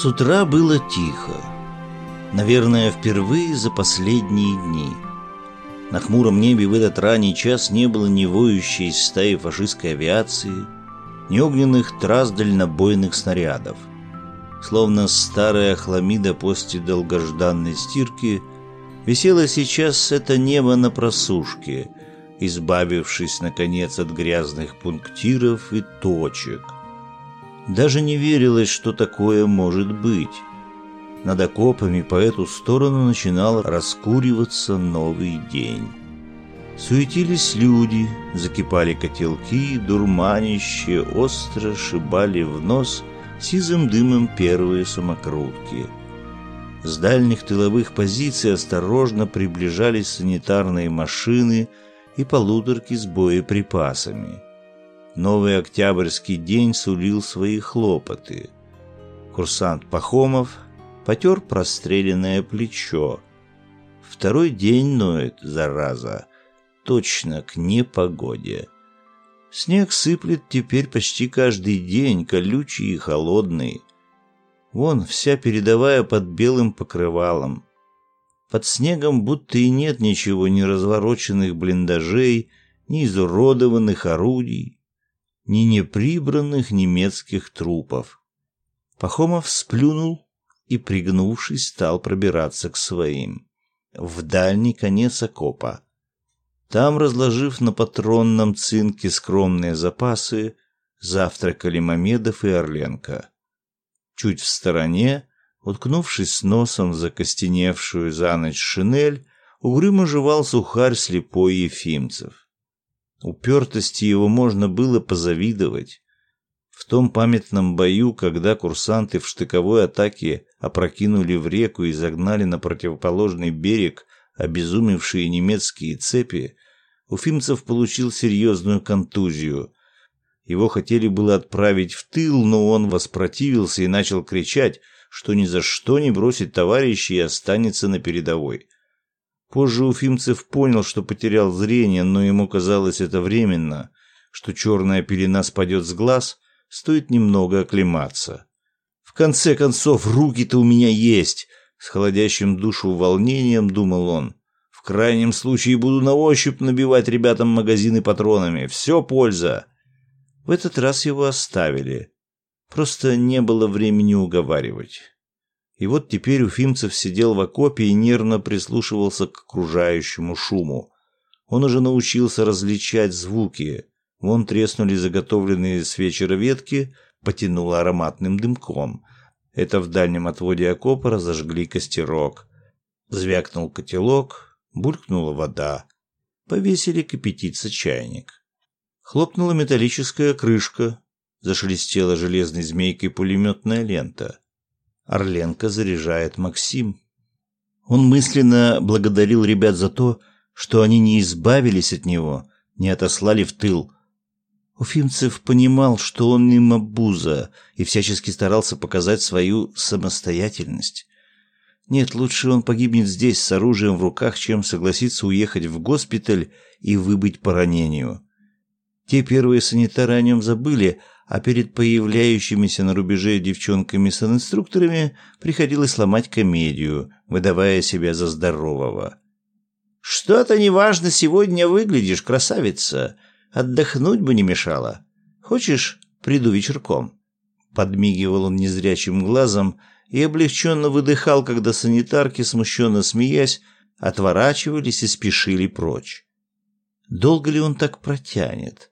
С утра было тихо. Наверное, впервые за последние дни. На хмуром небе в этот ранний час не было ни воющей стаи фашистской авиации, ни огненных трасс дальнобойных снарядов. Словно старая хламида после долгожданной стирки, висело сейчас это небо на просушке, избавившись, наконец, от грязных пунктиров и точек – даже не верилось, что такое может быть. Над окопами по эту сторону начинал раскуриваться новый день. Суетились люди, закипали котелки, дурманище остро шибали в нос сизым дымом первые самокрутки. С дальних тыловых позиций осторожно приближались санитарные машины и полуторки с боеприпасами. Новый октябрьский день сулил свои хлопоты. Курсант Пахомов потер простреленное плечо. Второй день ноет, зараза, точно к непогоде. Снег сыплет теперь почти каждый день, колючий и холодный. Вон вся передовая под белым покрывалом. Под снегом будто и нет ничего, ни развороченных блиндажей, ни изуродованных орудий, ни неприбранных немецких трупов. Пахомов сплюнул и, пригнувшись, стал пробираться к своим. В дальний конец окопа. Там, разложив на патронном цинке скромные запасы, завтракали Мамедов и Орленко. Чуть в стороне, уткнувшись носом в закостеневшую за ночь шинель, угрюмо жевал сухарь слепой Ефимцев. Упертости его можно было позавидовать. В том памятном бою, когда курсанты в штыковой атаке опрокинули в реку и загнали на противоположный берег обезумевшие немецкие цепи, Уфимцев получил серьезную контузию. Его хотели было отправить в тыл, но он воспротивился и начал кричать, что ни за что не бросит товарищей и останется на передовой. Позже Уфимцев понял, что потерял зрение, но ему казалось это временно, что черная пелена спадет с глаз, стоит немного оклематься. В конце концов, руки-то у меня есть, с холодящим душу волнением думал он. В крайнем случае буду на ощупь набивать ребятам магазины патронами. Все польза. В этот раз его оставили. Просто не было времени уговаривать. И вот теперь Уфимцев сидел в окопе и нервно прислушивался к окружающему шуму. Он уже научился различать звуки. Вон треснули заготовленные с вечера ветки, потянуло ароматным дымком. Это в дальнем отводе окопа разожгли костерок. Звякнул котелок, булькнула вода. Повесили кипятиться чайник. Хлопнула металлическая крышка, зашелестела железной змейкой пулеметная лента. Орленко заряжает Максим. Он мысленно благодарил ребят за то, что они не избавились от него, не отослали в тыл. Уфимцев понимал, что он не мабуза, и всячески старался показать свою самостоятельность. Нет, лучше он погибнет здесь с оружием в руках, чем согласиться уехать в госпиталь и выбыть по ранению. Те первые санитары о нем забыли, а перед появляющимися на рубеже девчонками-санинструкторами приходилось ломать комедию, выдавая себя за здорового. «Что-то неважно сегодня выглядишь, красавица. Отдохнуть бы не мешало. Хочешь, приду вечерком?» Подмигивал он незрячим глазом и облегченно выдыхал, когда санитарки, смущенно смеясь, отворачивались и спешили прочь. Долго ли он так протянет?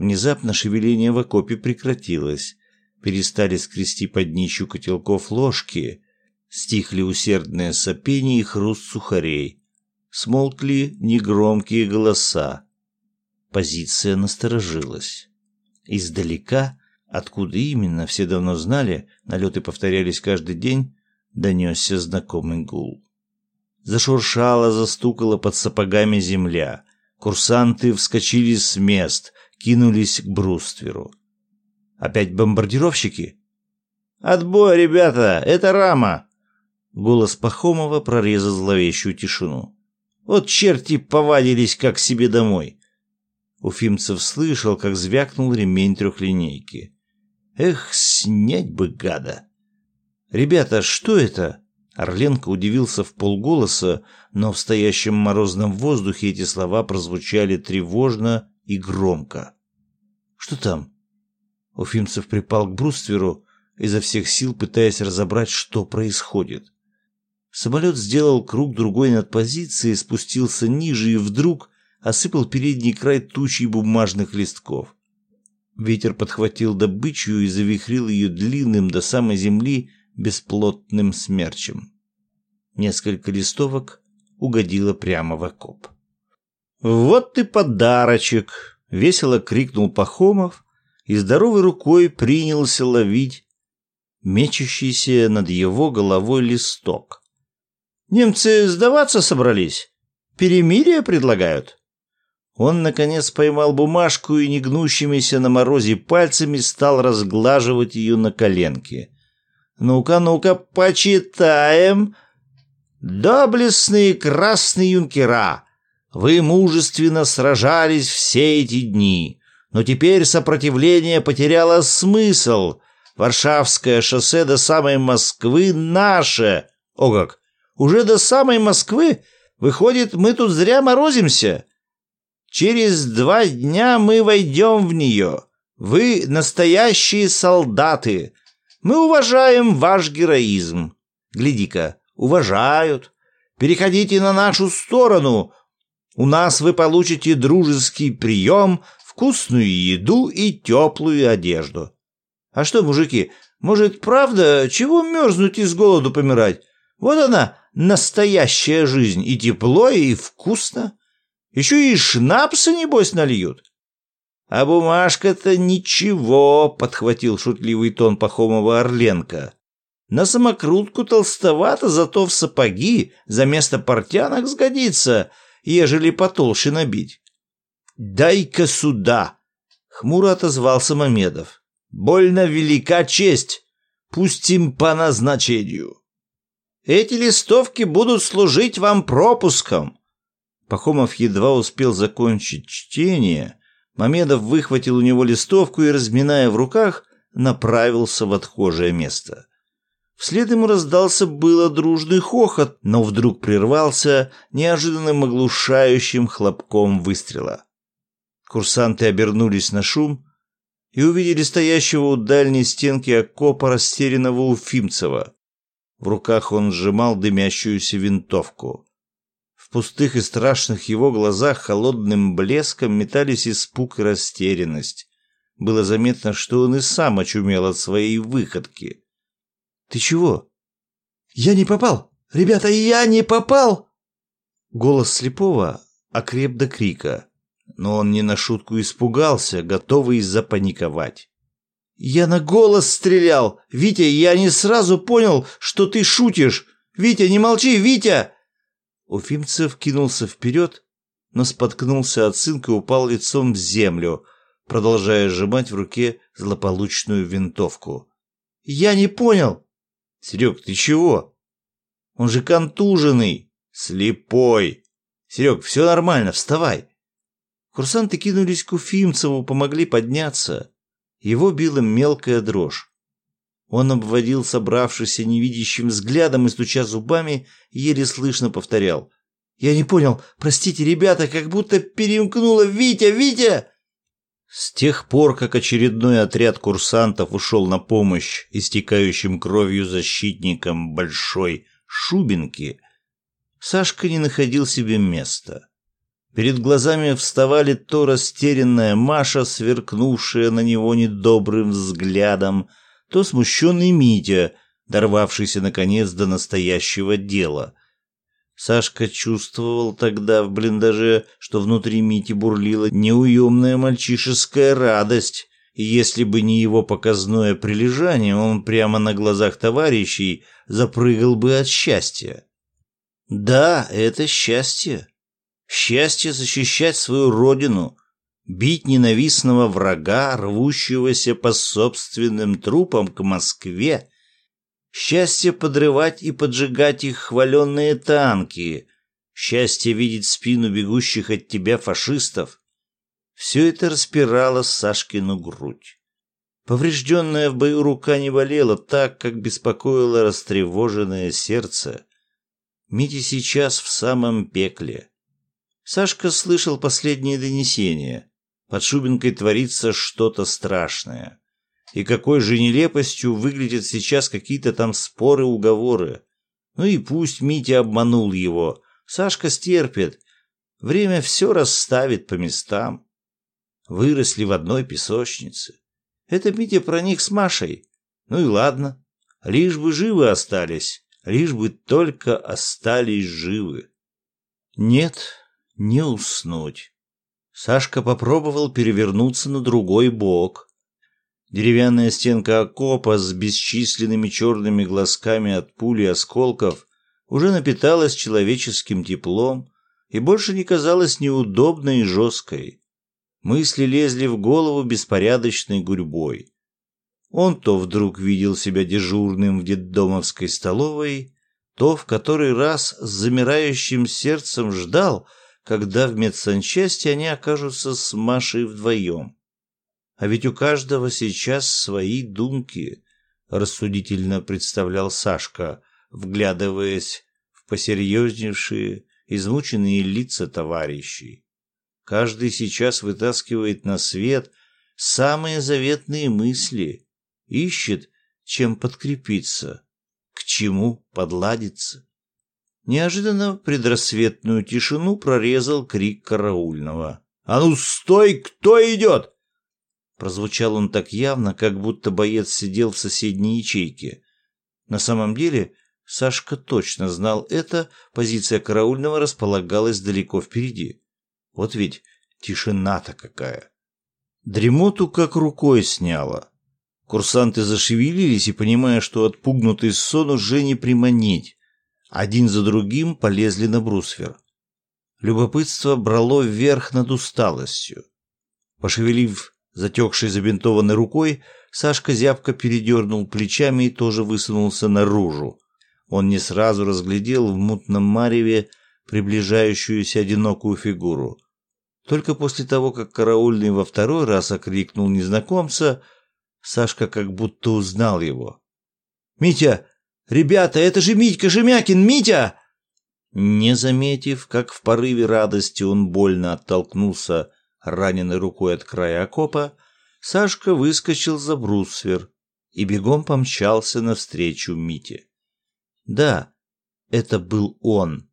Внезапно шевеление в окопе прекратилось. Перестали скрести под днищу котелков ложки. Стихли усердное сопение и хруст сухарей. Смолкли негромкие голоса. Позиция насторожилась. Издалека, откуда именно, все давно знали, налеты повторялись каждый день, донесся знакомый гул. Зашуршала, застукала под сапогами земля. Курсанты вскочили с мест — кинулись к брустверу. «Опять бомбардировщики?» «Отбой, ребята! Это рама!» Голос Пахомова прорезал зловещую тишину. «Вот черти повадились как себе домой!» Уфимцев слышал, как звякнул ремень трехлинейки. «Эх, снять бы гада!» «Ребята, что это?» Орленко удивился в полголоса, но в стоящем морозном воздухе эти слова прозвучали тревожно и громко. «Что там?» Уфимцев припал к брустверу, изо всех сил пытаясь разобрать, что происходит. Самолет сделал круг другой над позицией, спустился ниже и вдруг осыпал передний край тучей бумажных листков. Ветер подхватил добычу и завихрил ее длинным до самой земли бесплотным смерчем. Несколько листовок угодило прямо в окоп. «Вот ты подарочек!» — весело крикнул Пахомов и здоровой рукой принялся ловить мечущийся над его головой листок. «Немцы сдаваться собрались? Перемирие предлагают?» Он, наконец, поймал бумажку и негнущимися на морозе пальцами стал разглаживать ее на коленке. «Ну-ка, ну-ка, почитаем!» «Доблестные красные юнкера! Вы мужественно сражались все эти дни, но теперь сопротивление потеряло смысл. Варшавское шоссе до самой Москвы наше. О как! Уже до самой Москвы? Выходит, мы тут зря морозимся. Через два дня мы войдем в нее. Вы настоящие солдаты. Мы уважаем ваш героизм. Гляди-ка, уважают. Переходите на нашу сторону. У нас вы получите дружеский прием, вкусную еду и теплую одежду. А что, мужики, может, правда, чего мерзнуть и с голоду помирать? Вот она, настоящая жизнь, и тепло, и вкусно. Еще и шнапса, небось, нальют. А бумажка-то ничего, подхватил шутливый тон Пахомова Орленко. На самокрутку толстовато, зато в сапоги за место портянок сгодится, ежели потолще набить. «Дай-ка сюда!» — хмуро отозвался Мамедов. «Больно велика честь. Пустим по назначению». «Эти листовки будут служить вам пропуском». Пахомов едва успел закончить чтение. Мамедов выхватил у него листовку и, разминая в руках, направился в отхожее место. Вслед ему раздался было дружный хохот, но вдруг прервался неожиданным оглушающим хлопком выстрела. Курсанты обернулись на шум и увидели стоящего у дальней стенки окопа растерянного Уфимцева. В руках он сжимал дымящуюся винтовку. В пустых и страшных его глазах холодным блеском метались испуг и растерянность. Было заметно, что он и сам очумел от своей выходки. Ты чего? Я не попал. Ребята, я не попал. Голос слепого окреп до крика, но он не на шутку испугался, готовый запаниковать. Я на голос стрелял. Витя, я не сразу понял, что ты шутишь. Витя, не молчи, Витя. Уфимцев кинулся вперед, но споткнулся от сынка и упал лицом в землю, продолжая сжимать в руке злополучную винтовку. «Я не понял!» Серег, ты чего? Он же контуженный, слепой. Серег, все нормально, вставай. Курсанты кинулись к Уфимцеву, помогли подняться. Его била мелкая дрожь. Он обводил собравшихся невидящим взглядом и, стуча зубами, еле слышно повторял. «Я не понял. Простите, ребята, как будто перемкнуло. Витя, Витя!» С тех пор, как очередной отряд курсантов ушел на помощь истекающим кровью защитникам Большой Шубинки, Сашка не находил себе места. Перед глазами вставали то растерянная Маша, сверкнувшая на него недобрым взглядом, то смущенный Митя, дорвавшийся наконец до настоящего дела — Сашка чувствовал тогда в блиндаже, что внутри Мити бурлила неуемная мальчишеская радость, и если бы не его показное прилежание, он прямо на глазах товарищей запрыгал бы от счастья. Да, это счастье. Счастье защищать свою родину, бить ненавистного врага, рвущегося по собственным трупам к Москве, Счастье подрывать и поджигать их хваленные танки. Счастье видеть спину бегущих от тебя фашистов. Все это распирало Сашкину грудь. Поврежденная в бою рука не болела так, как беспокоило растревоженное сердце. Митя сейчас в самом пекле. Сашка слышал последние донесения. Под Шубинкой творится что-то страшное. И какой же нелепостью выглядят сейчас какие-то там споры, уговоры. Ну и пусть Митя обманул его. Сашка стерпит. Время все расставит по местам. Выросли в одной песочнице. Это Митя про них с Машей. Ну и ладно. Лишь бы живы остались. Лишь бы только остались живы. Нет, не уснуть. Сашка попробовал перевернуться на другой бок. Деревянная стенка окопа с бесчисленными черными глазками от пули и осколков уже напиталась человеческим теплом и больше не казалась неудобной и жесткой. Мысли лезли в голову беспорядочной гурьбой. Он то вдруг видел себя дежурным в детдомовской столовой, то в который раз с замирающим сердцем ждал, когда в медсанчасти они окажутся с Машей вдвоем. А ведь у каждого сейчас свои думки, рассудительно представлял Сашка, вглядываясь в посерьезневшие, измученные лица товарищей. Каждый сейчас вытаскивает на свет самые заветные мысли, ищет, чем подкрепиться, к чему подладиться. Неожиданно предрассветную тишину прорезал крик караульного. «А ну, стой! Кто идет?» Прозвучал он так явно, как будто боец сидел в соседней ячейке. На самом деле, Сашка точно знал это, позиция караульного располагалась далеко впереди. Вот ведь тишина-то какая. Дремоту как рукой сняло. Курсанты зашевелились и, понимая, что отпугнутый сон уже не приманить, один за другим полезли на брусвер. Любопытство брало вверх над усталостью. Пошевелив затекшей забинтованной рукой, Сашка зябко передернул плечами и тоже высунулся наружу. Он не сразу разглядел в мутном мареве приближающуюся одинокую фигуру. Только после того, как караульный во второй раз окрикнул незнакомца, Сашка как будто узнал его. «Митя! Ребята, это же Митька Жемякин! Митя!» Не заметив, как в порыве радости он больно оттолкнулся раненой рукой от края окопа, Сашка выскочил за брусвер и бегом помчался навстречу Мите. Да, это был он.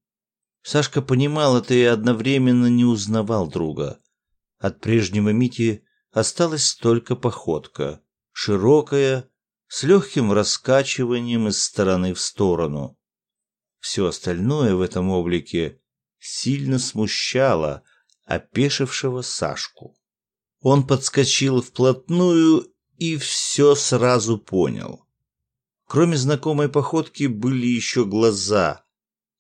Сашка понимал это и одновременно не узнавал друга. От прежнего Мити осталась только походка, широкая, с легким раскачиванием из стороны в сторону. Все остальное в этом облике сильно смущало опешившего Сашку. Он подскочил вплотную и все сразу понял. Кроме знакомой походки были еще глаза,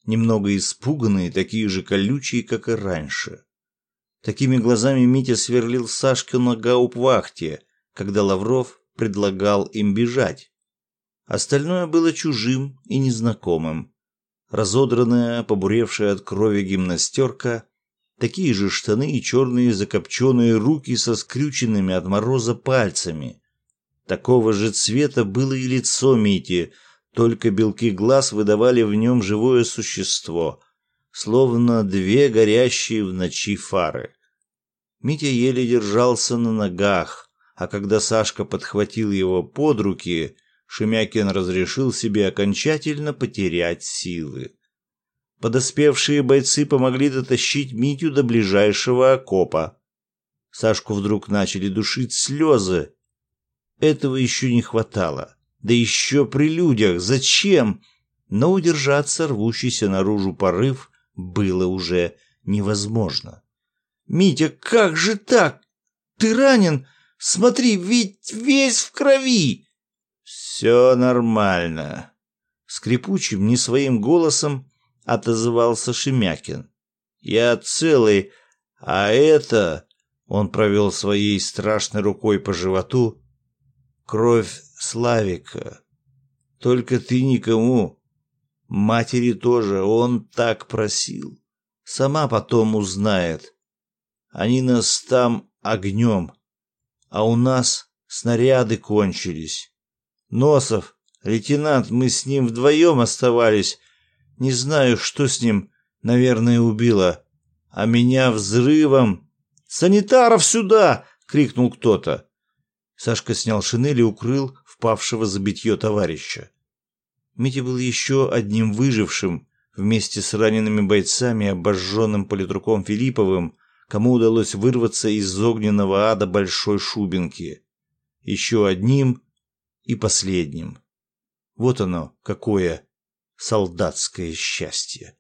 немного испуганные, такие же колючие, как и раньше. Такими глазами Митя сверлил Сашку на гауптвахте, когда Лавров предлагал им бежать. Остальное было чужим и незнакомым. Разодранная, побуревшая от крови гимнастерка, такие же штаны и черные закопченные руки со скрюченными от мороза пальцами. Такого же цвета было и лицо Мити – только белки глаз выдавали в нем живое существо, словно две горящие в ночи фары. Митя еле держался на ногах, а когда Сашка подхватил его под руки, Шемякин разрешил себе окончательно потерять силы. Подоспевшие бойцы помогли дотащить Митю до ближайшего окопа. Сашку вдруг начали душить слезы. Этого еще не хватало. Да еще при людях. Зачем? Но удержаться рвущийся наружу порыв было уже невозможно. «Митя, как же так? Ты ранен? Смотри, ведь весь в крови!» «Все нормально», — скрипучим, не своим голосом отозвался Шемякин. «Я целый, а это...» — он провел своей страшной рукой по животу. «Кровь Славика. Только ты никому. Матери тоже, он так просил. Сама потом узнает. Они нас там огнем, а у нас снаряды кончились. Носов, лейтенант, мы с ним вдвоем оставались. Не знаю, что с ним, наверное, убило. А меня взрывом... «Санитаров сюда!» — крикнул кто-то. Сашка снял шинель и укрыл впавшего за битье товарища. Митя был еще одним выжившим вместе с ранеными бойцами обожженным политруком Филипповым, кому удалось вырваться из огненного ада Большой Шубинки. Еще одним и последним. Вот оно, какое солдатское счастье.